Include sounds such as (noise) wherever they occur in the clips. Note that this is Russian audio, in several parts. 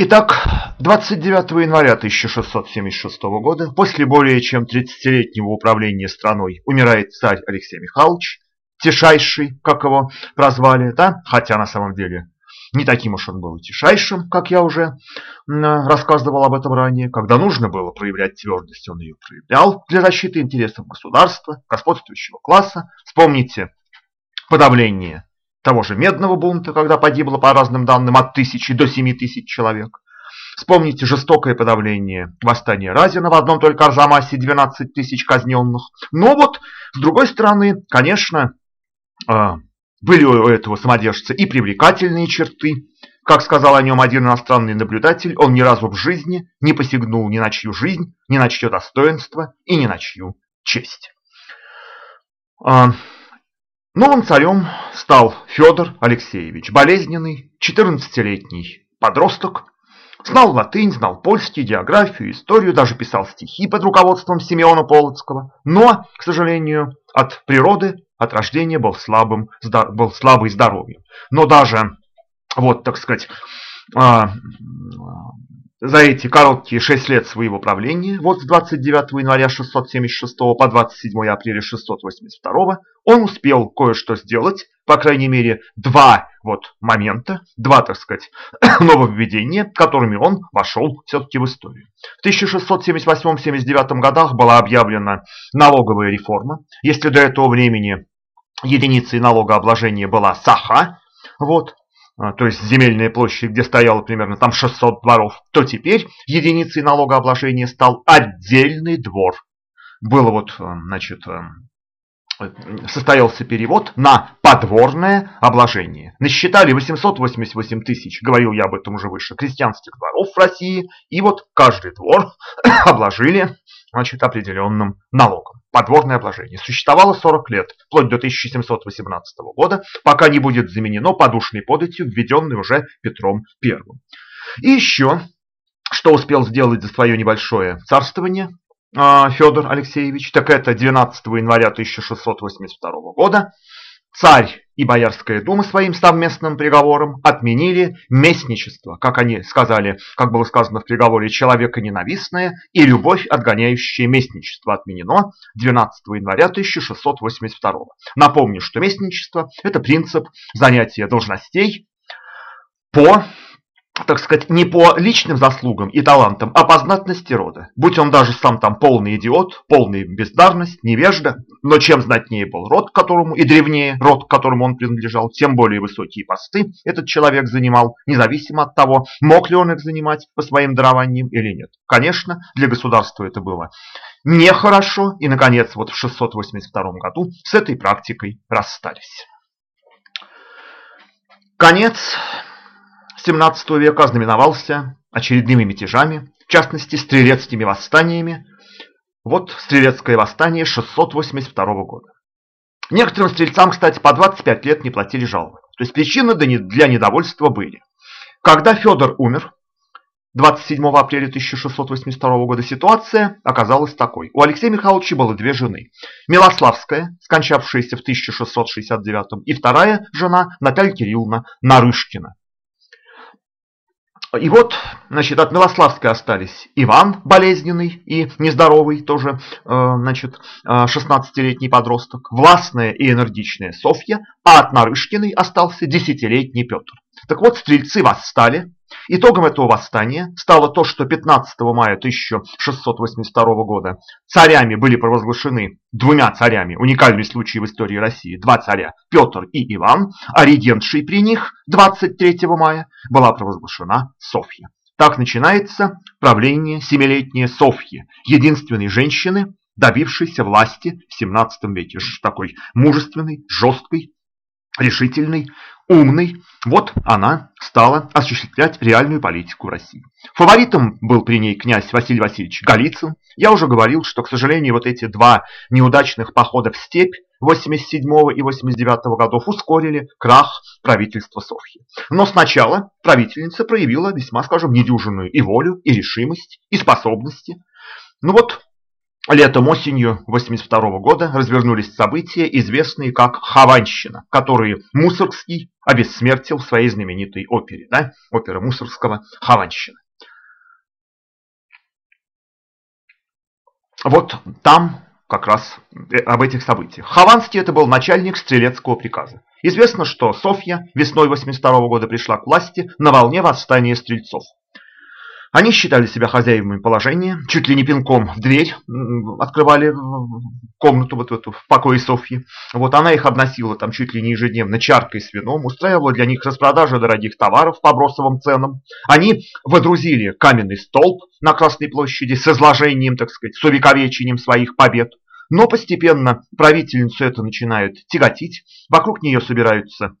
Итак, 29 января 1676 года, после более чем 30-летнего управления страной, умирает царь Алексей Михайлович, тишайший, как его прозвали, да? хотя на самом деле не таким уж он был тишайшим, как я уже рассказывал об этом ранее. Когда нужно было проявлять твердость, он ее проявлял для защиты интересов государства, господствующего класса. Вспомните подавление того же медного бунта, когда погибло по разным данным от тысячи до семи тысяч человек. Вспомните жестокое подавление восстания Разина в одном только Арзамасе 12 тысяч казненных. Но вот, с другой стороны, конечно, а, были у этого самодержца и привлекательные черты. Как сказал о нем один иностранный наблюдатель, он ни разу в жизни не посягнул ни на чью жизнь, ни на чье достоинство и ни на чью честь. Новым царем стал Федор Алексеевич, болезненный, 14-летний подросток, знал латынь, знал польский, географию, историю, даже писал стихи под руководством Симеона Полоцкого, но, к сожалению, от природы, от рождения был слабым, был слабый здоровьем. Но даже, вот, так сказать, а, за эти короткие 6 лет своего правления, вот с 29 января 676 по 27 апреля 682, он успел кое-что сделать, по крайней мере, два вот момента, два, так сказать, (coughs) нововведения, которыми он вошел все-таки в историю. В 1678-79 годах была объявлена налоговая реформа. Если до этого времени единицей налогообложения была саха, вот, то есть земельная площадь, где стояло примерно там 600 дворов, то теперь единицей налогообложения стал отдельный двор. Было вот, э, значит, э, состоялся перевод на подворное обложение. Насчитали 888 тысяч, говорил я об этом уже выше, крестьянских дворов в России, и вот каждый двор (coughs) обложили значит, определенным налогом. Подворное обложение существовало 40 лет, вплоть до 1718 года, пока не будет заменено подушной податью, введенной уже Петром I. И еще, что успел сделать за свое небольшое царствование Федор Алексеевич, так это 12 января 1682 года Царь и Боярская дума своим совместным приговором отменили местничество, как они сказали, как было сказано в приговоре, человека ненавистное и любовь, отгоняющая местничество, отменено 12 января 1682. Напомню, что местничество – это принцип занятия должностей по так сказать, не по личным заслугам и талантам, а по знатности рода. Будь он даже сам там полный идиот, полный бездарность, невежда, но чем знатнее был род, которому и древнее род, к которому он принадлежал, тем более высокие посты этот человек занимал, независимо от того, мог ли он их занимать по своим дарованиям или нет. Конечно, для государства это было нехорошо, и, наконец, вот в 682 году с этой практикой расстались. Конец 17 века знаменовался очередными мятежами, в частности стрелецкими восстаниями. Вот стрелецкое восстание 682 года. Некоторым стрельцам, кстати, по 25 лет не платили жалования. То есть причины для недовольства были. Когда Федор умер, 27 апреля 1682 года ситуация оказалась такой. У Алексея Михайловича было две жены. Милославская, скончавшаяся в 1669, и вторая жена Наталья Кирилловна Нарышкина, и вот, значит, от Милославской остались Иван, болезненный и нездоровый, тоже, э, значит, 16-летний подросток, властная и энергичная Софья, а от Нарышкиной остался десятилетний Петр. Так вот, стрельцы восстали, Итогом этого восстания стало то, что 15 мая 1682 года царями были провозглашены двумя царями, уникальный случай в истории России, два царя, Петр и Иван, а регентшей при них 23 мая была провозглашена Софья. Так начинается правление семилетней Софьи, единственной женщины, добившейся власти в 17 веке. Такой мужественной, жесткой, решительной, умной, вот она стала осуществлять реальную политику России. Фаворитом был при ней князь Василий Васильевич Голицын. Я уже говорил, что, к сожалению, вот эти два неудачных похода в степь 87 и 89 годов ускорили крах правительства Софьи. Но сначала правительница проявила весьма, скажем, недюжинную и волю, и решимость, и способности. Ну вот, летом-осенью 82 года развернулись события, известные как Хованщина, которые Мусоргский обессмертил в своей знаменитой опере, да? опера Мусоргского «Хованщина». Вот там как раз э, об этих событиях. Хованский это был начальник стрелецкого приказа. Известно, что Софья весной 82 года пришла к власти на волне восстания стрельцов. Они считали себя хозяевами положения, чуть ли не пинком в дверь открывали комнату вот эту в покое Софьи. Вот она их обносила там чуть ли не ежедневно чаркой с вином, устраивала для них распродажи дорогих товаров по бросовым ценам. Они водрузили каменный столб на Красной площади с изложением, так сказать, с увековечением своих побед. Но постепенно правительницу это начинает тяготить, вокруг нее собираются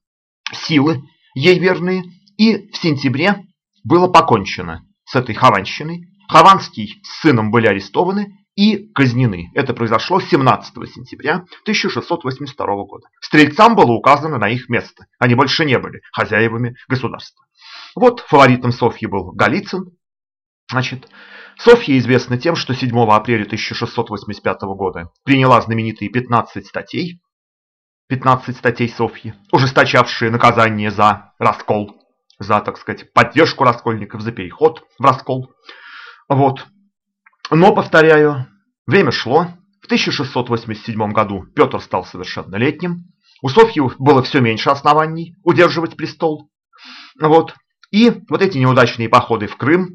силы, ей верные, и в сентябре было покончено с этой Хованщиной. Хованский с сыном были арестованы и казнены. Это произошло 17 сентября 1682 года. Стрельцам было указано на их место. Они больше не были хозяевами государства. Вот фаворитом Софьи был Голицын. Значит, Софья известна тем, что 7 апреля 1685 года приняла знаменитые 15 статей, 15 статей Софьи, ужесточавшие наказание за раскол за, так сказать, поддержку раскольников, за переход в раскол. Вот. Но, повторяю, время шло. В 1687 году Петр стал совершеннолетним. У Софьи было все меньше оснований удерживать престол. Вот. И вот эти неудачные походы в Крым,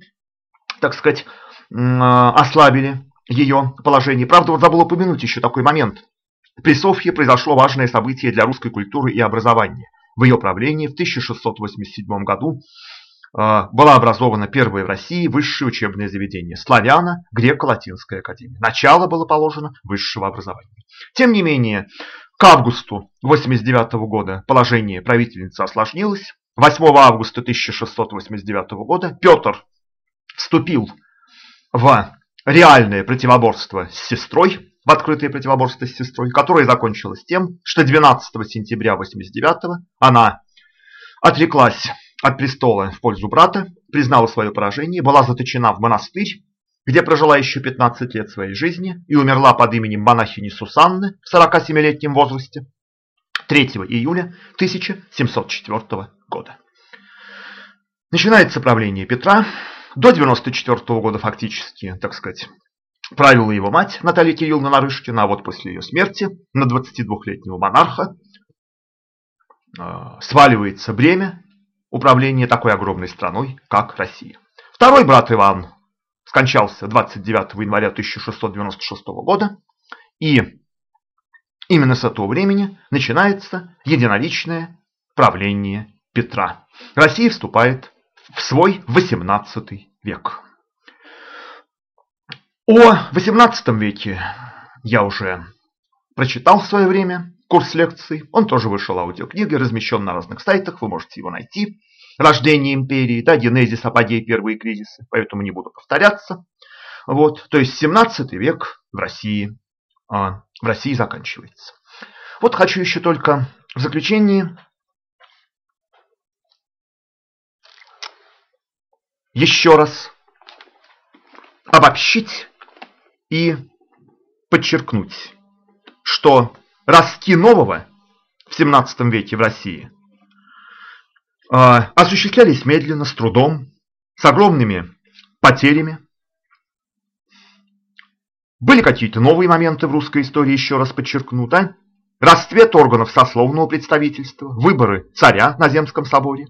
так сказать, ослабили ее положение. Правда, вот забыл упомянуть еще такой момент. При Софье произошло важное событие для русской культуры и образования – в ее правлении в 1687 году а, была образована первое в России высшее учебное заведение – Славяно-Греко-Латинская академия. Начало было положено высшего образования. Тем не менее, к августу 1989 года положение правительницы осложнилось. 8 августа 1689 года Петр вступил в реальное противоборство с сестрой, в открытое противоборство с сестрой, которое закончилось тем, что 12 сентября 89 она отреклась от престола в пользу брата, признала свое поражение, была заточена в монастырь, где прожила еще 15 лет своей жизни и умерла под именем монахини Сусанны в 47-летнем возрасте 3 июля 1704 года. Начинается правление Петра. До 94 года фактически, так сказать, правила его мать Наталья Кирилловна Нарышкина, а вот после ее смерти на 22-летнего монарха э, сваливается бремя управления такой огромной страной, как Россия. Второй брат Иван скончался 29 января 1696 года, и именно с этого времени начинается единоличное правление Петра. Россия вступает в свой 18 век. О XVIII веке я уже прочитал в свое время курс лекций. Он тоже вышел аудиокнигой, размещен на разных сайтах, вы можете его найти. Рождение империи, да, генезис, апогей, первые кризисы, поэтому не буду повторяться. Вот, то есть 17 век в России, а, в России заканчивается. Вот хочу еще только в заключении еще раз обобщить и подчеркнуть, что ростки нового в 17 веке в России э, осуществлялись медленно, с трудом, с огромными потерями. Были какие-то новые моменты в русской истории, еще раз подчеркну, да? Расцвет органов сословного представительства, выборы царя на Земском соборе,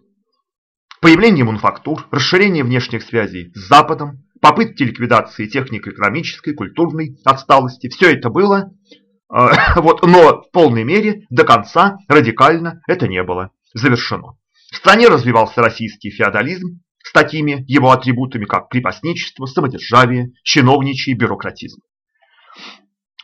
появление мануфактур, расширение внешних связей с Западом, попытки ликвидации технико-экономической, культурной отсталости. Все это было, э, (laughs) вот, но в полной мере до конца радикально это не было завершено. В стране развивался российский феодализм с такими его атрибутами, как крепостничество, самодержавие, чиновничий бюрократизм.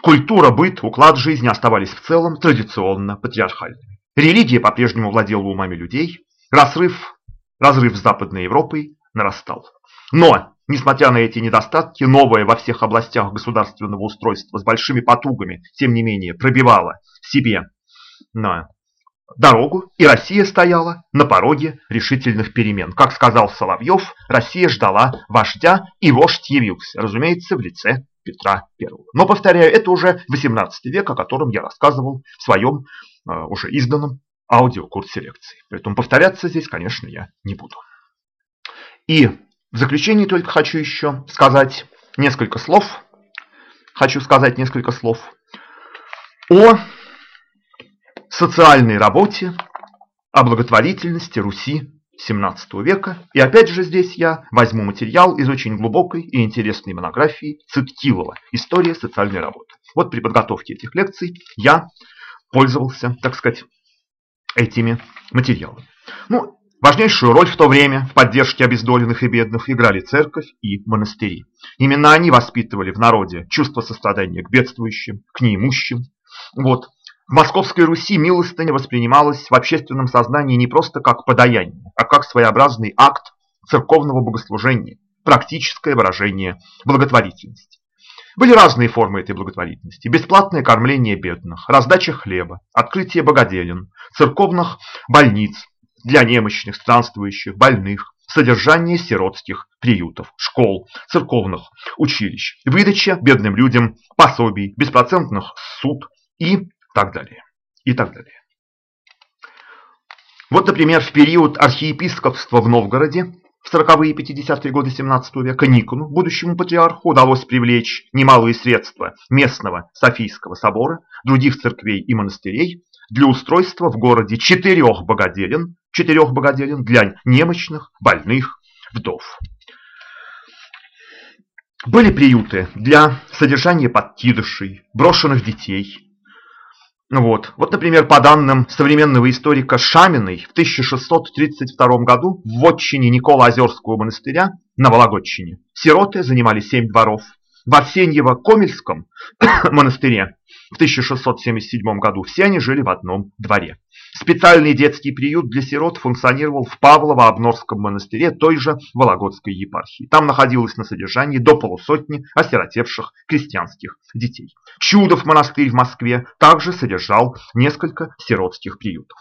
Культура, быт, уклад жизни оставались в целом традиционно патриархальными. Религия по-прежнему владела умами людей, разрыв, разрыв с Западной Европой нарастал. Но Несмотря на эти недостатки, новое во всех областях государственного устройства с большими потугами, тем не менее, пробивало себе на дорогу, и Россия стояла на пороге решительных перемен. Как сказал Соловьев, Россия ждала вождя, и вождь явился, разумеется, в лице Петра I. Но, повторяю, это уже 18 век, о котором я рассказывал в своем уже изданном аудиокурсе селекции. Поэтому повторяться здесь, конечно, я не буду. И в заключение только хочу еще сказать несколько слов. Хочу сказать несколько слов о социальной работе, о благотворительности Руси XVII века. И опять же здесь я возьму материал из очень глубокой и интересной монографии Циткилова «История социальной работы». Вот при подготовке этих лекций я пользовался, так сказать, этими материалами. Ну, важнейшую роль в то время в поддержке обездоленных и бедных играли церковь и монастыри. Именно они воспитывали в народе чувство сострадания к бедствующим, к неимущим. Вот. В Московской Руси милостыня воспринималась в общественном сознании не просто как подаяние, а как своеобразный акт церковного богослужения, практическое выражение благотворительности. Были разные формы этой благотворительности. Бесплатное кормление бедных, раздача хлеба, открытие богоделин, церковных больниц для немощных, странствующих, больных, содержание сиротских приютов, школ, церковных училищ, выдача бедным людям пособий, беспроцентных суд и так далее. И так далее. Вот, например, в период архиепископства в Новгороде в 40-е и 50-е годы 17 века Никону, будущему патриарху, удалось привлечь немалые средства местного Софийского собора, других церквей и монастырей для устройства в городе четырех богоделин, четырех богоделин для немощных, больных, вдов. Были приюты для содержания подкидышей, брошенных детей, вот. вот, например, по данным современного историка Шаминой, в 1632 году в вотчине Никола-Озерского монастыря на Вологодчине сироты занимали семь дворов. В Арсеньево-Комельском (coughs) монастыре в 1677 году все они жили в одном дворе. Специальный детский приют для сирот функционировал в Павлово-Обнорском монастыре той же Вологодской епархии. Там находилось на содержании до полусотни осиротевших крестьянских детей. Чудов монастырь в Москве также содержал несколько сиротских приютов.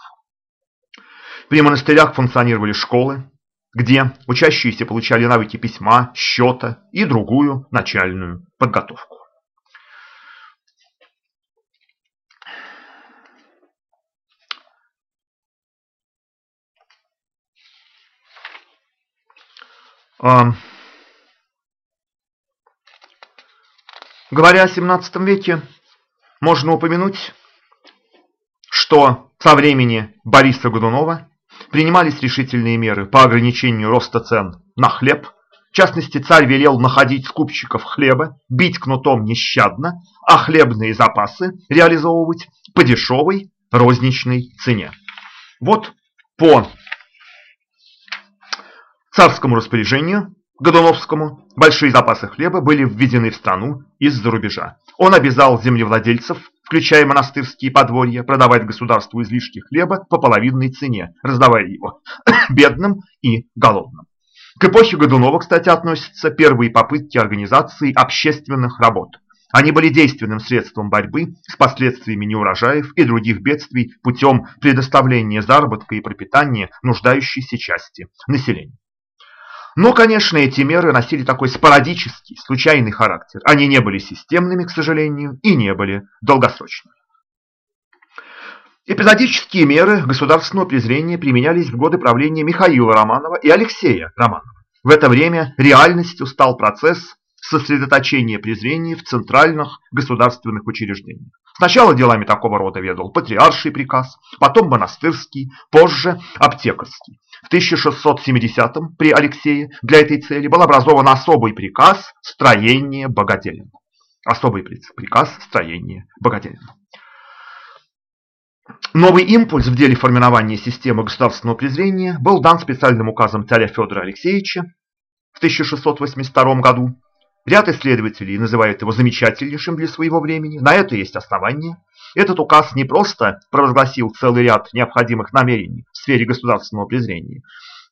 При монастырях функционировали школы, где учащиеся получали навыки письма, счета и другую начальную подготовку. Говоря о 17 веке, можно упомянуть, что со времени Бориса Годунова принимались решительные меры по ограничению роста цен на хлеб. В частности, царь велел находить скупщиков хлеба, бить кнутом нещадно, а хлебные запасы реализовывать по дешевой розничной цене. Вот по царскому распоряжению, Годуновскому, большие запасы хлеба были введены в страну из-за рубежа. Он обязал землевладельцев, включая монастырские подворья, продавать государству излишки хлеба по половинной цене, раздавая его (coughs) бедным и голодным. К эпохе Годунова, кстати, относятся первые попытки организации общественных работ. Они были действенным средством борьбы с последствиями неурожаев и других бедствий путем предоставления заработка и пропитания нуждающейся части населения. Но, конечно, эти меры носили такой спорадический, случайный характер. Они не были системными, к сожалению, и не были долгосрочными. Эпизодические меры государственного презрения применялись в годы правления Михаила Романова и Алексея Романова. В это время реальностью стал процесс сосредоточения презрения в центральных государственных учреждениях. Сначала делами такого рода ведал патриарший приказ, потом монастырский, позже аптекарский. В 1670-м при Алексее для этой цели был образован особый приказ строения богателен. Особый приказ строения богателен. Новый импульс в деле формирования системы государственного презрения был дан специальным указом царя Федора Алексеевича в 1682 году. Ряд исследователей называют его замечательнейшим для своего времени. На это есть основания. Этот указ не просто провозгласил целый ряд необходимых намерений в сфере государственного презрения,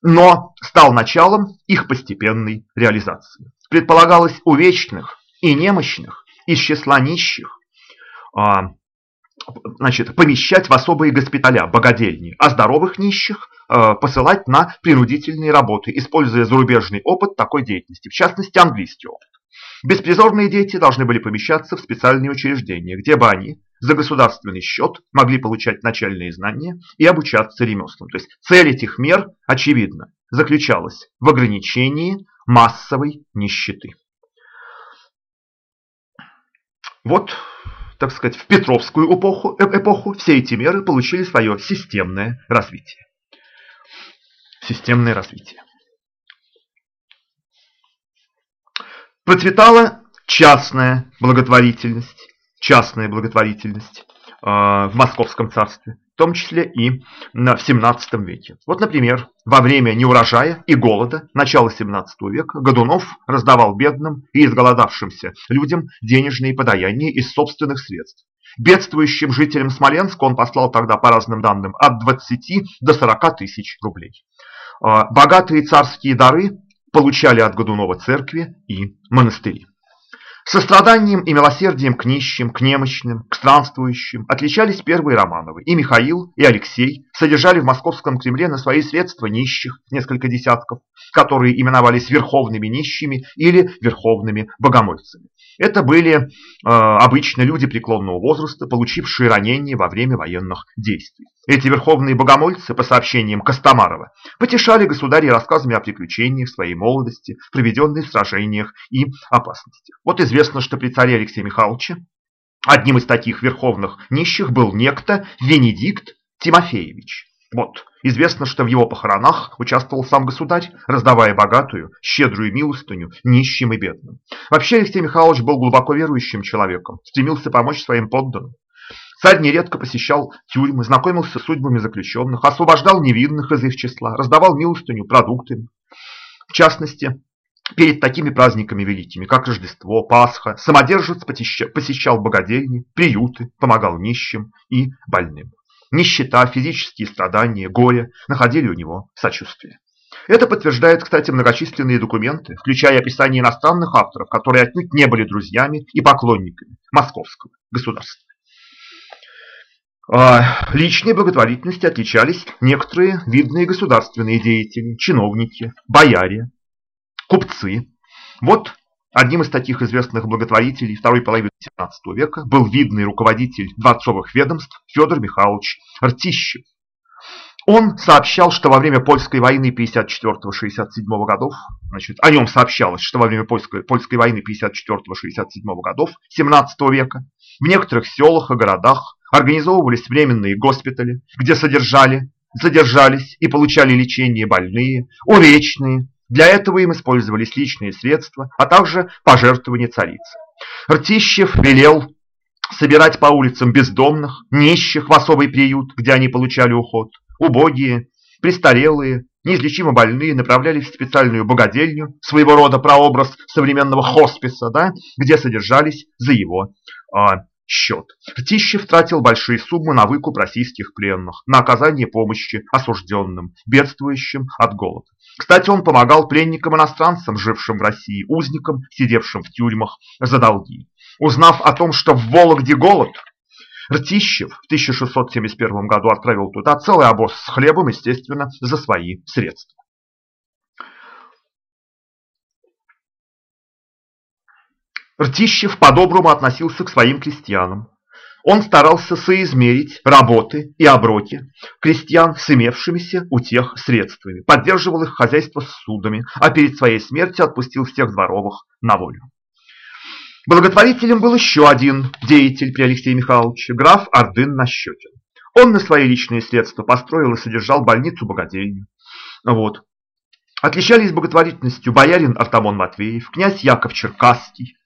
но стал началом их постепенной реализации. Предполагалось у вечных и немощных из числа нищих а, значит, помещать в особые госпиталя, богадельни, а здоровых нищих а, посылать на принудительные работы, используя зарубежный опыт такой деятельности, в частности английский опыт. Беспризорные дети должны были помещаться в специальные учреждения, где бы они за государственный счет могли получать начальные знания и обучаться ремеслам. То есть цель этих мер, очевидно, заключалась в ограничении массовой нищеты. Вот, так сказать, в Петровскую эпоху, э, эпоху все эти меры получили свое системное развитие. Системное развитие. Процветала частная благотворительность, частная благотворительность э, в Московском царстве, в том числе и в 17 веке. Вот, например, во время неурожая и голода начала 17 века Годунов раздавал бедным и изголодавшимся людям денежные подаяния из собственных средств. Бедствующим жителям Смоленска он послал тогда, по разным данным, от 20 до 40 тысяч рублей. Э, богатые царские дары получали от Годунова церкви и монастыри. Состраданием и милосердием к нищим, к немощным, к странствующим отличались первые Романовы. И Михаил, и Алексей содержали в московском Кремле на свои средства нищих, несколько десятков, которые именовались верховными нищими или верховными богомольцами. Это были э, обычно люди преклонного возраста, получившие ранения во время военных действий. Эти верховные богомольцы, по сообщениям Костомарова, потешали государей рассказами о приключениях своей молодости, проведенной в сражениях и опасностях. Вот известно, что при царе Алексея Михайловиче одним из таких верховных нищих был некто Венедикт Тимофеевич. Вот, известно, что в его похоронах участвовал сам государь, раздавая богатую, щедрую милостыню нищим и бедным. Вообще Алексей Михайлович был глубоко верующим человеком, стремился помочь своим подданным. Царь нередко посещал тюрьмы, знакомился с судьбами заключенных, освобождал невинных из их числа, раздавал милостыню продуктами. В частности, перед такими праздниками великими, как Рождество, Пасха, самодержец посещал богадельни, приюты, помогал нищим и больным. Нищета, физические страдания, горе находили у него сочувствие. Это подтверждают, кстати, многочисленные документы, включая описание иностранных авторов, которые отнюдь не были друзьями и поклонниками московского государства. А, личной благотворительностью отличались некоторые видные государственные деятели, чиновники, бояре, купцы. Вот одним из таких известных благотворителей второй половины XVII века был видный руководитель дворцовых ведомств Федор Михайлович Ртищев. Он сообщал, что во время польской войны 54-67 годов, значит, о нем сообщалось, что во время польской, польской войны 54-67 годов 17 века в некоторых селах и городах организовывались временные госпитали, где содержали, задержались и получали лечение больные, увечные. Для этого им использовались личные средства, а также пожертвования царицы. Ртищев велел собирать по улицам бездомных, нищих в особый приют, где они получали уход. Убогие, престарелые, неизлечимо больные направлялись в специальную богадельню, своего рода прообраз современного хосписа, да, где содержались за его счет. Ртищев тратил большие суммы на выкуп российских пленных, на оказание помощи осужденным, бедствующим от голода. Кстати, он помогал пленникам-иностранцам, жившим в России, узникам, сидевшим в тюрьмах за долги. Узнав о том, что в Вологде голод, Ртищев в 1671 году отправил туда целый обоз с хлебом, естественно, за свои средства. Ртищев по-доброму относился к своим крестьянам. Он старался соизмерить работы и оброки крестьян с имевшимися у тех средствами, поддерживал их хозяйство с судами, а перед своей смертью отпустил всех дворовых на волю. Благотворителем был еще один деятель при Алексее Михайловиче, граф Ордын Нащекин. Он на свои личные средства построил и содержал больницу-богадельню. Вот. Отличались благотворительностью боярин Артамон Матвеев, князь Яков Черкасский,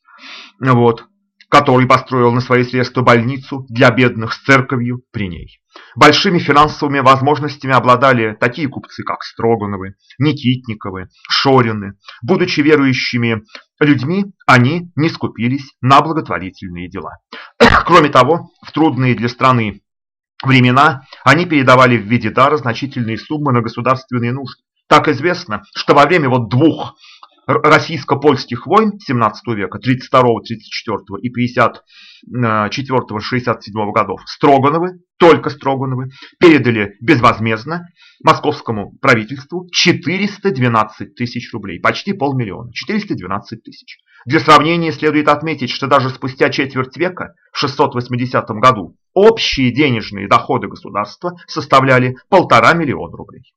вот, который построил на свои средства больницу для бедных с церковью при ней. Большими финансовыми возможностями обладали такие купцы, как Строгановы, Никитниковы, Шорины. Будучи верующими людьми, они не скупились на благотворительные дела. (clears throat) Кроме того, в трудные для страны времена они передавали в виде дара значительные суммы на государственные нужды. Так известно, что во время вот двух российско-польских войн 17 века, 32, 34 и 54, 67 годов Строгановы, только Строгановы, передали безвозмездно московскому правительству 412 тысяч рублей, почти полмиллиона, 412 тысяч. Для сравнения следует отметить, что даже спустя четверть века, в 680 году, общие денежные доходы государства составляли полтора миллиона рублей.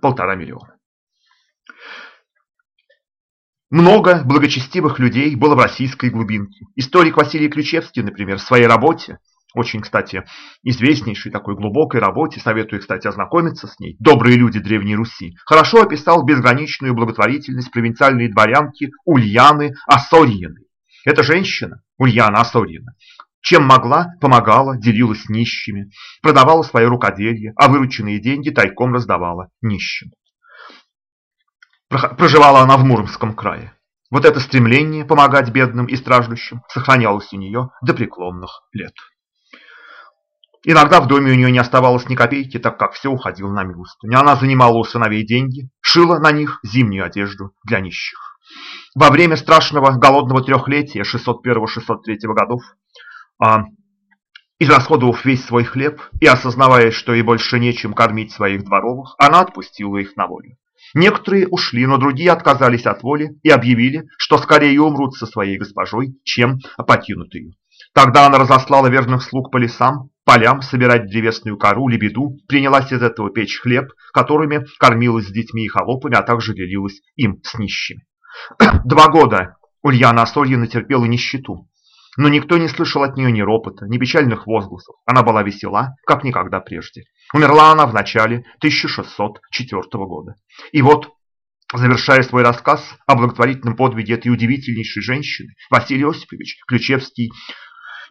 Полтора миллиона. Много благочестивых людей было в российской глубинке. Историк Василий Ключевский, например, в своей работе очень, кстати, известнейшей такой глубокой работе, советую, кстати, ознакомиться с ней, «Добрые люди Древней Руси», хорошо описал безграничную благотворительность провинциальной дворянки Ульяны Осорьиной. Эта женщина, Ульяна Осорьина, чем могла, помогала, делилась нищими, продавала свое рукоделие, а вырученные деньги тайком раздавала нищим. Проживала она в Муромском крае. Вот это стремление помогать бедным и страждущим сохранялось у нее до преклонных лет. Иногда в доме у нее не оставалось ни копейки, так как все уходило на милостыню. Она занимала у сыновей деньги, шила на них зимнюю одежду для нищих. Во время страшного голодного трехлетия 601-603 годов, а, израсходовав весь свой хлеб и осознавая, что ей больше нечем кормить своих дворовых, она отпустила их на волю. Некоторые ушли, но другие отказались от воли и объявили, что скорее умрут со своей госпожой, чем покинут ее. Тогда она разослала верных слуг по лесам, полям собирать древесную кору, лебеду, принялась из этого печь хлеб, которыми кормилась с детьми и холопами, а также делилась им с нищими. (clears throat) Два года Ульяна Осорьина терпела нищету, но никто не слышал от нее ни ропота, ни печальных возгласов. Она была весела, как никогда прежде. Умерла она в начале 1604 года. И вот Завершая свой рассказ о благотворительном подвиге этой удивительнейшей женщины, Василий Осипович Ключевский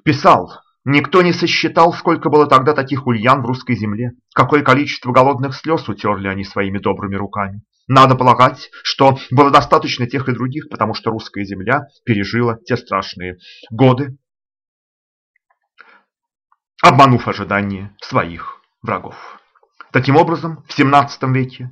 Писал, никто не сосчитал, сколько было тогда таких ульян в русской земле, какое количество голодных слез утерли они своими добрыми руками. Надо полагать, что было достаточно тех и других, потому что русская земля пережила те страшные годы, обманув ожидания своих врагов. Таким образом, в 17 веке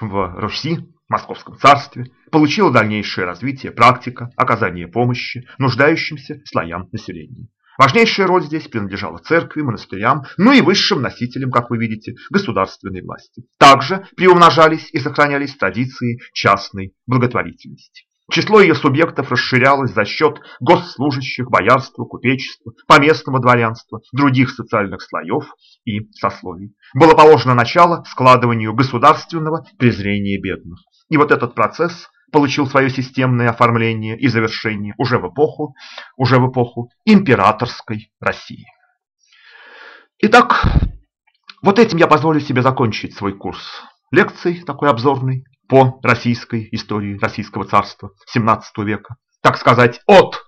в Руси, Московском царстве, получила дальнейшее развитие практика оказания помощи нуждающимся слоям населения. Важнейшая роль здесь принадлежала церкви, монастырям, ну и высшим носителям, как вы видите, государственной власти. Также приумножались и сохранялись традиции частной благотворительности. Число ее субъектов расширялось за счет госслужащих, боярства, купечества, поместного дворянства, других социальных слоев и сословий. Было положено начало складыванию государственного презрения бедных. И вот этот процесс получил свое системное оформление и завершение уже в эпоху, уже в эпоху императорской России. Итак, вот этим я позволю себе закончить свой курс лекций, такой обзорный, по российской истории российского царства 17 века. Так сказать, от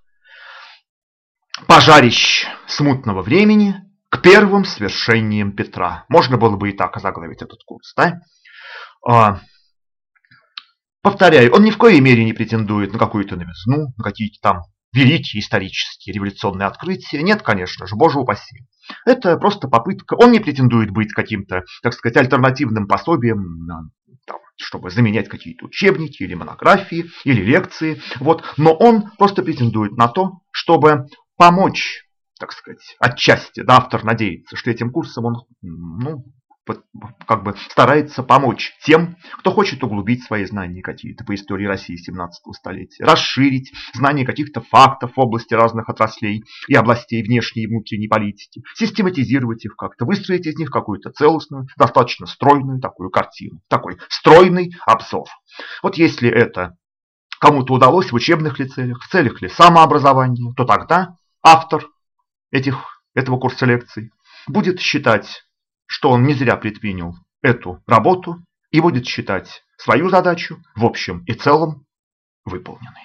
пожарищ смутного времени к первым свершениям Петра. Можно было бы и так озаглавить этот курс. Да? Повторяю, он ни в коей мере не претендует на какую-то новизну, на какие-то там великие исторические революционные открытия. Нет, конечно же, боже упаси. Это просто попытка. Он не претендует быть каким-то, так сказать, альтернативным пособием, там, чтобы заменять какие-то учебники или монографии, или лекции. Вот. Но он просто претендует на то, чтобы помочь, так сказать, отчасти, да, автор надеется, что этим курсом он ну, как бы старается помочь тем, кто хочет углубить свои знания какие-то по истории России 17 столетия, расширить знания каких-то фактов в области разных отраслей и областей внешней и внутренней политики, систематизировать их как-то, выстроить из них какую-то целостную, достаточно стройную такую картину, такой стройный обзор. Вот если это кому-то удалось в учебных ли целях, в целях ли самообразования, то тогда автор этих, этого курса лекций будет считать что он не зря предпринял эту работу и будет считать свою задачу в общем и целом выполненной.